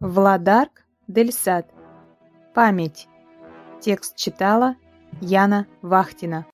Владарк Дельсад. Память. Текст читала Яна Вахтина.